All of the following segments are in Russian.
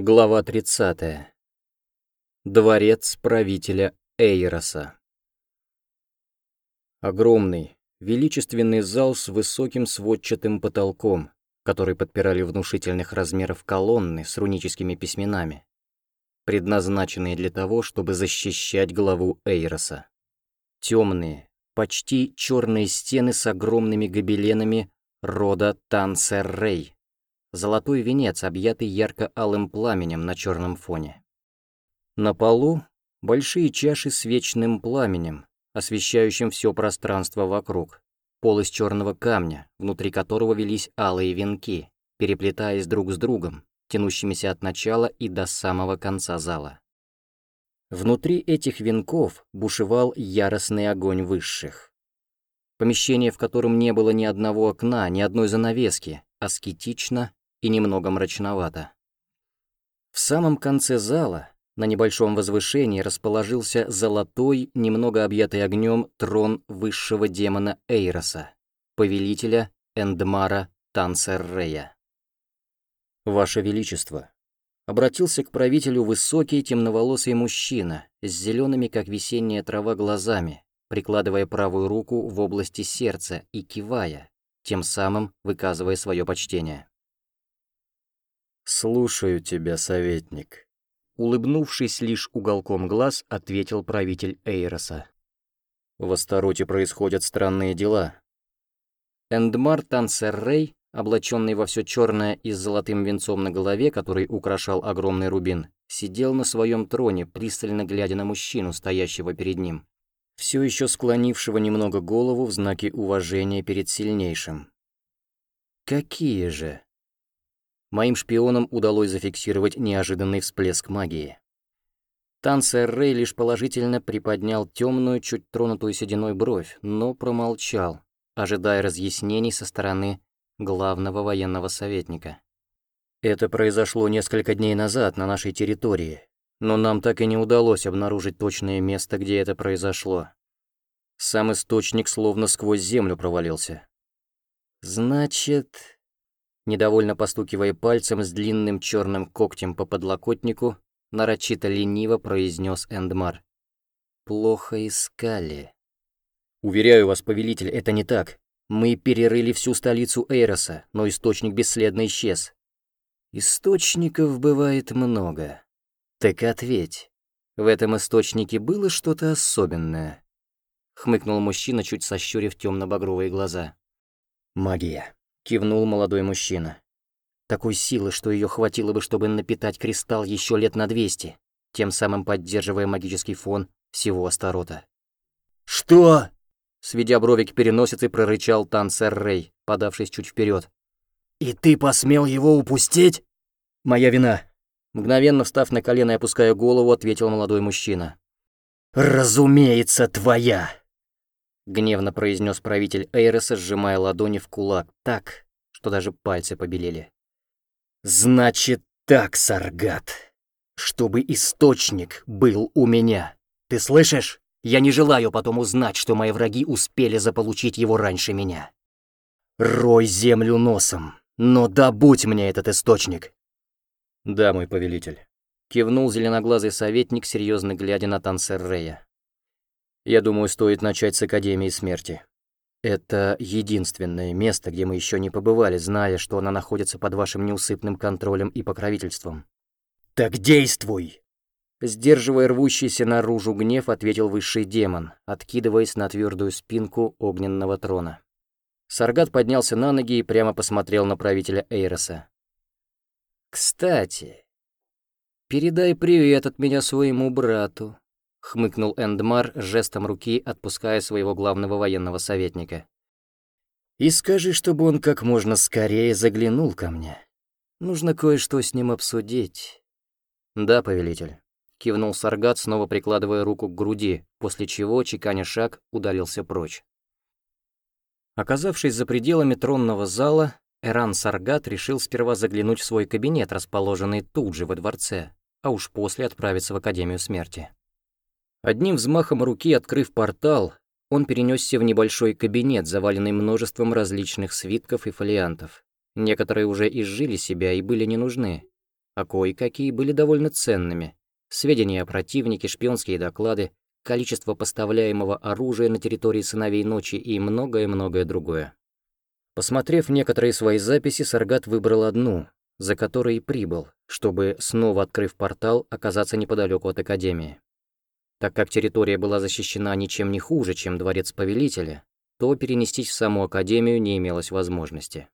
Глава 30. Дворец правителя Эйроса. Огромный, величественный зал с высоким сводчатым потолком, который подпирали внушительных размеров колонны с руническими письменами, предназначенные для того, чтобы защищать главу Эйроса. Темные, почти черные стены с огромными гобеленами рода Тансер-Рей, золотой венец, объятый ярко-алым пламенем на черном фоне. На полу большие чаши с вечным пламенем, освещающим все пространство вокруг, пол из черного камня, внутри которого велись алые венки, переплетаясь друг с другом, тянущимися от начала и до самого конца зала. Внутри этих венков бушевал яростный огонь высших. Помещение, в котором не было ни одного окна, ни одной занавески, аскетично и немного мрачновато. В самом конце зала, на небольшом возвышении, расположился золотой, немного объятый огнем, трон высшего демона Эйроса, повелителя Эндмара Тансеррея. «Ваше Величество», обратился к правителю высокий темноволосый мужчина с зелеными, как весенняя трава, глазами, прикладывая правую руку в области сердца и кивая, тем самым выказывая свое почтение. «Слушаю тебя, советник», — улыбнувшись лишь уголком глаз, ответил правитель Эйроса. «В Астароте происходят странные дела». Эндмар Тансеррей, облаченный во все черное и с золотым венцом на голове, который украшал огромный рубин, сидел на своем троне, пристально глядя на мужчину, стоящего перед ним, все еще склонившего немного голову в знаке уважения перед сильнейшим. «Какие же?» Моим шпионам удалось зафиксировать неожиданный всплеск магии. Тансер Рэй лишь положительно приподнял темную, чуть тронутую сединой бровь, но промолчал, ожидая разъяснений со стороны главного военного советника. Это произошло несколько дней назад на нашей территории, но нам так и не удалось обнаружить точное место, где это произошло. Сам источник словно сквозь землю провалился. Значит, Недовольно постукивая пальцем с длинным черным когтем по подлокотнику, нарочито лениво произнес Эндмар. «Плохо искали». «Уверяю вас, повелитель, это не так. Мы перерыли всю столицу Эйроса, но источник бесследно исчез». «Источников бывает много. Так ответь, в этом источнике было что-то особенное?» Хмыкнул мужчина, чуть сощурив темно-багровые глаза. «Магия», кивнул молодой мужчина. Такой силы, что ее хватило бы, чтобы напитать кристалл еще лет на 200, тем самым поддерживая магический фон всего Астарота. «Что?» Сведя брови к переносице, прорычал Тансер Рэй, подавшись чуть вперед. «И ты посмел его упустить?» «Моя вина». Мгновенно встав на колено и опуская голову, ответил молодой мужчина. «Разумеется, твоя!» Гневно произнес правитель Эйреса, сжимая ладони в кулак так, что даже пальцы побелели. «Значит так, Саргат, чтобы источник был у меня. Ты слышишь? Я не желаю потом узнать, что мои враги успели заполучить его раньше меня. Рой землю носом, но добудь мне этот источник». «Да, мой повелитель», — кивнул зеленоглазый советник, серьезно глядя на Тансеррея. Я думаю, стоит начать с Академии Смерти. Это единственное место, где мы еще не побывали, зная, что она находится под вашим неусыпным контролем и покровительством. «Так действуй!» Сдерживая рвущийся наружу гнев, ответил высший демон, откидываясь на твердую спинку огненного трона. Саргат поднялся на ноги и прямо посмотрел на правителя Эйроса. «Кстати, передай привет от меня своему брату хмыкнул Эндмар, жестом руки отпуская своего главного военного советника. «И скажи, чтобы он как можно скорее заглянул ко мне. Нужно кое-что с ним обсудить». «Да, повелитель», — кивнул Саргат, снова прикладывая руку к груди, после чего, чеканя шаг, удалился прочь. Оказавшись за пределами тронного зала, Эран Саргат решил сперва заглянуть в свой кабинет, расположенный тут же во дворце, а уж после отправиться в Академию Смерти. Одним взмахом руки, открыв портал, он перенесся в небольшой кабинет, заваленный множеством различных свитков и фолиантов. Некоторые уже изжили себя и были не нужны. а кое-какие были довольно ценными. Сведения о противнике, шпионские доклады, количество поставляемого оружия на территории сыновей ночи и многое-многое другое. Посмотрев некоторые свои записи, Саргат выбрал одну, за которой и прибыл, чтобы, снова открыв портал, оказаться неподалеку от Академии. Так как территория была защищена ничем не хуже, чем дворец повелителя, то перенестись в саму Академию не имелось возможности.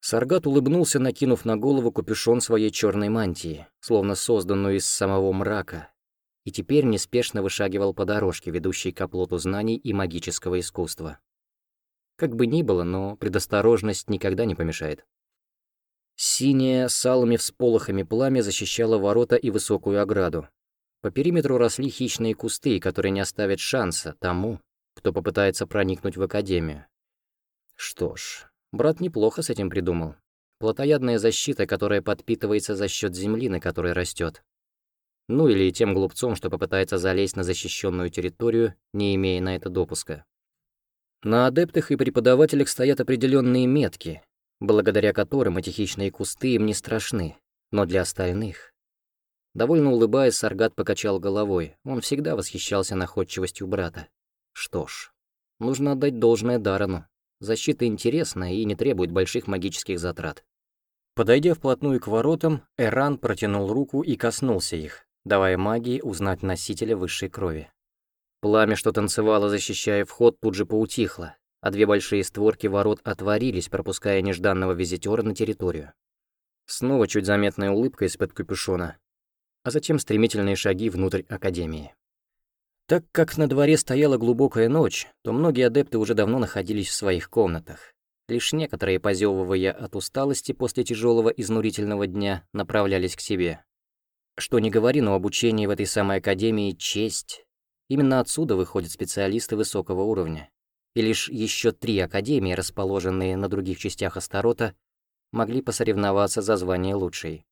Саргат улыбнулся, накинув на голову капюшон своей черной мантии, словно созданную из самого мрака, и теперь неспешно вышагивал по дорожке, ведущей к оплоту знаний и магического искусства. Как бы ни было, но предосторожность никогда не помешает. Синее с алыми всполохами пламя защищало ворота и высокую ограду. По периметру росли хищные кусты, которые не оставят шанса тому, кто попытается проникнуть в Академию. Что ж, Брат неплохо с этим придумал. Плотоядная защита, которая подпитывается за счет земли, на которой растет. Ну или тем глупцом, что попытается залезть на защищенную территорию, не имея на это допуска. На адептах и преподавателях стоят определенные метки, благодаря которым эти хищные кусты им не страшны, но для остальных. Довольно улыбаясь, Саргат покачал головой, он всегда восхищался находчивостью брата. Что ж, нужно отдать должное Дарану. Защита интересная и не требует больших магических затрат. Подойдя вплотную к воротам, Эран протянул руку и коснулся их, давая магии узнать носителя высшей крови. Пламя, что танцевало, защищая вход, тут же поутихло, а две большие створки ворот отворились, пропуская нежданного визитера на территорию. Снова чуть заметная улыбка из-под капюшона, а затем стремительные шаги внутрь Академии. Так как на дворе стояла глубокая ночь, то многие адепты уже давно находились в своих комнатах. Лишь некоторые, позевывая от усталости после тяжелого изнурительного дня, направлялись к себе. Что не говори, но обучение в этой самой академии — честь. Именно отсюда выходят специалисты высокого уровня. И лишь еще три академии, расположенные на других частях Астарота, могли посоревноваться за звание лучшей.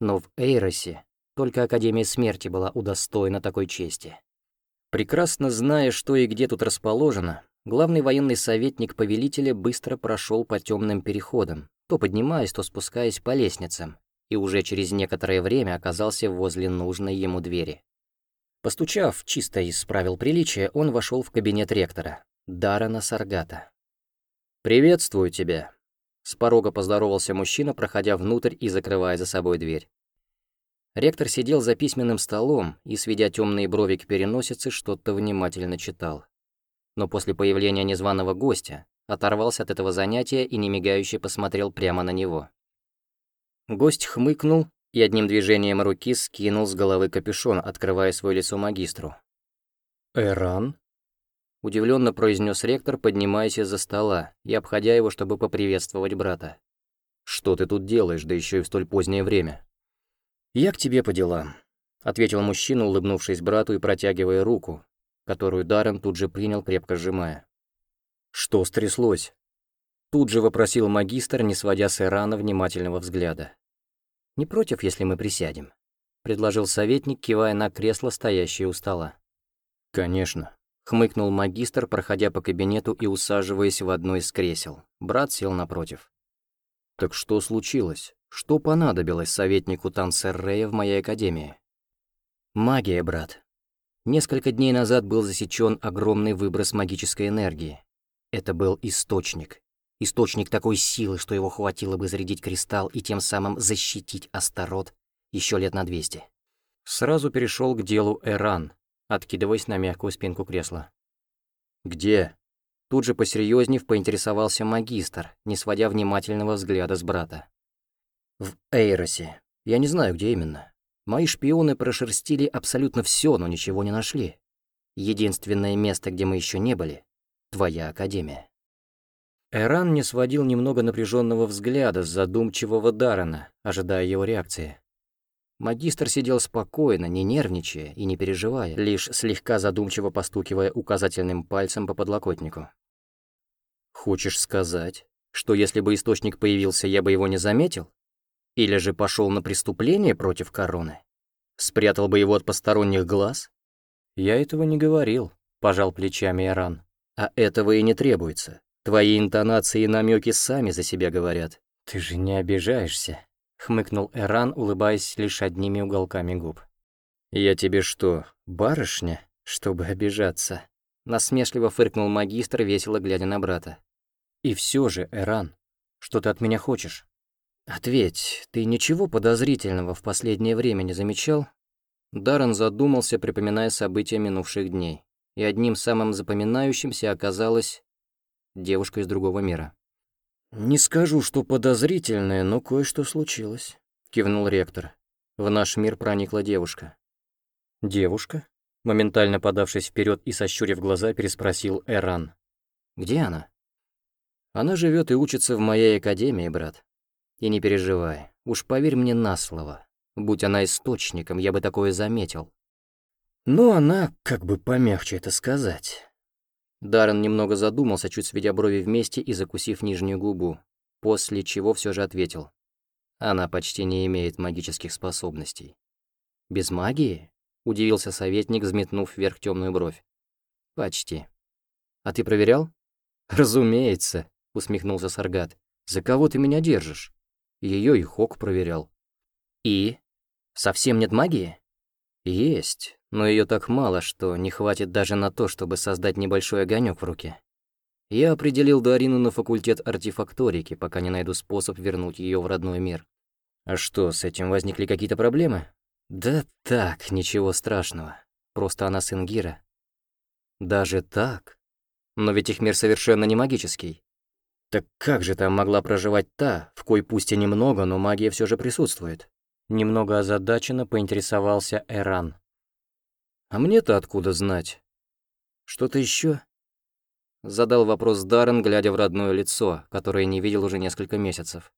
Но в Эйросе только Академия Смерти была удостоена такой чести. Прекрасно зная, что и где тут расположено, главный военный советник повелителя быстро прошел по темным переходам, то поднимаясь, то спускаясь по лестницам, и уже через некоторое время оказался возле нужной ему двери. Постучав чисто из правил приличия, он вошел в кабинет ректора, Дарана Саргата. «Приветствую тебя», — с порога поздоровался мужчина, проходя внутрь и закрывая за собой дверь. Ректор сидел за письменным столом и, сведя темные брови к переносице, что-то внимательно читал. Но после появления незваного гостя оторвался от этого занятия и немигающе посмотрел прямо на него. Гость хмыкнул и одним движением руки скинул с головы капюшон, открывая свое лицо магистру. «Эран?» — удивленно произнес ректор, поднимаясь из-за стола и обходя его, чтобы поприветствовать брата. «Что ты тут делаешь, да еще и в столь позднее время?» «Я к тебе по делам», — ответил мужчина, улыбнувшись брату и протягивая руку, которую Даррен тут же принял, крепко сжимая. «Что стряслось?» Тут же вопросил магистр, не сводя с Ирана внимательного взгляда. «Не против, если мы присядем?» — предложил советник, кивая на кресло, стоящее у стола. «Конечно», — хмыкнул магистр, проходя по кабинету и усаживаясь в одно из кресел. Брат сел напротив. «Так что случилось?» Что понадобилось советнику Тансеррея в моей академии? Магия, брат. Несколько дней назад был засечен огромный выброс магической энергии. Это был источник. Источник такой силы, что его хватило бы зарядить кристалл и тем самым защитить Астарот еще лет на 200. Сразу перешел к делу Эран, откидываясь на мягкую спинку кресла. «Где?» Тут же посерьезнев поинтересовался магистр, не сводя внимательного взгляда с брата. В Эйросе. Я не знаю, где именно. Мои шпионы прошерстили абсолютно все, но ничего не нашли. Единственное место, где мы еще не были — твоя академия. Эран не сводил немного напряженного взгляда с задумчивого Дарана, ожидая его реакции. Магистр сидел спокойно, не нервничая и не переживая, лишь слегка задумчиво постукивая указательным пальцем по подлокотнику. «Хочешь сказать, что если бы источник появился, я бы его не заметил?» Или же пошел на преступление против короны? Спрятал бы его от посторонних глаз? Я этого не говорил, пожал плечами Иран. А этого и не требуется. Твои интонации и намеки сами за себя говорят. Ты же не обижаешься? — хмыкнул Эран, улыбаясь лишь одними уголками губ. «Я тебе что, барышня, чтобы обижаться?» Насмешливо фыркнул магистр, весело глядя на брата. «И все же, Эран, что ты от меня хочешь?» «Ответь, ты ничего подозрительного в последнее время не замечал?» Даррен задумался, припоминая события минувших дней, и одним самым запоминающимся оказалась девушка из другого мира. «Не скажу, что подозрительное, но кое-что случилось», — кивнул ректор. В наш мир проникла девушка. «Девушка?» Моментально подавшись вперед и сощурив глаза, переспросил Эран. «Где она?» «Она живет и учится в моей академии, брат. И не переживай, уж поверь мне на слово. Будь она источником, я бы такое заметил. Но она, как бы помягче это сказать...» Даррен немного задумался, чуть сведя брови вместе и закусив нижнюю губу, после чего все же ответил. Она почти не имеет магических способностей. «Без магии?» Удивился советник, взметнув вверх темную бровь. «Почти. А ты проверял?» «Разумеется», — усмехнулся Саргат. «За кого ты меня держишь?» Ее и Хок проверял. «И? Совсем нет магии?» «Есть, но ее так мало, что не хватит даже на то, чтобы создать небольшой огонек в руке. Я определил Дарину на факультет артефакторики, пока не найду способ вернуть ее в родной мир. А что, с этим возникли какие-то проблемы? Да так, ничего страшного. Просто она сын Гира. Даже так? Но ведь их мир совершенно не магический. Так как же там могла проживать та, в кой пусть и немного, но магия все же присутствует? Немного озадаченно поинтересовался Эран. А мне-то откуда знать? Что-то еще? Задал вопрос Даррен, глядя в родное лицо, которое не видел уже несколько месяцев.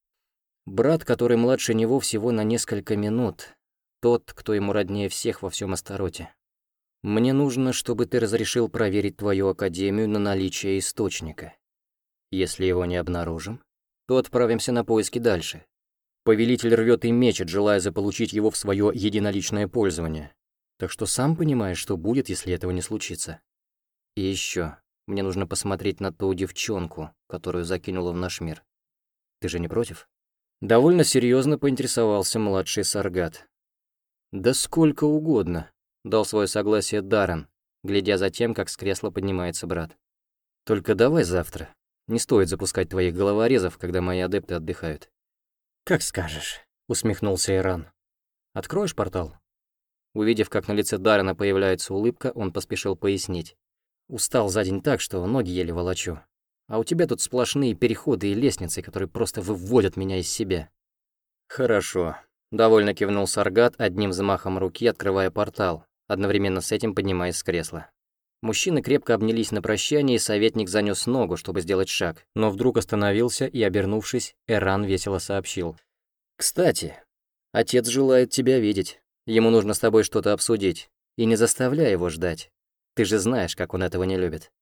Брат, который младше него всего на несколько минут, тот, кто ему роднее всех во всем Астароте. Мне нужно, чтобы ты разрешил проверить твою Академию на наличие источника. Если его не обнаружим, то отправимся на поиски дальше. Повелитель рвет и мечет, желая заполучить его в свое единоличное пользование. Так что сам понимаешь, что будет, если этого не случится. И еще, мне нужно посмотреть на ту девчонку, которую закинула в наш мир. Ты же не против? Довольно серьезно поинтересовался младший Саргат. «Да сколько угодно», — дал свое согласие Даррен, глядя за тем, как с кресла поднимается брат. «Только давай завтра. Не стоит запускать твоих головорезов, когда мои адепты отдыхают». «Как скажешь», — усмехнулся Иран. «Откроешь портал?» Увидев, как на лице Даррена появляется улыбка, он поспешил пояснить. «Устал за день так, что ноги еле волочу. А у тебя тут сплошные переходы и лестницы, которые просто выводят меня из себя». «Хорошо», Довольно кивнул Саргат, одним взмахом руки открывая портал, одновременно с этим поднимаясь с кресла. Мужчины крепко обнялись на прощание, и советник занёс ногу, чтобы сделать шаг, но вдруг остановился и, обернувшись, Эран весело сообщил. «Кстати, отец желает тебя видеть. Ему нужно с тобой что-то обсудить. И не заставляй его ждать. Ты же знаешь, как он этого не любит».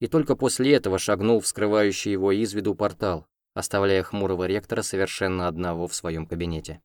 И только после этого шагнул в скрывающий его из виду портал, оставляя хмурого ректора совершенно одного в своем кабинете.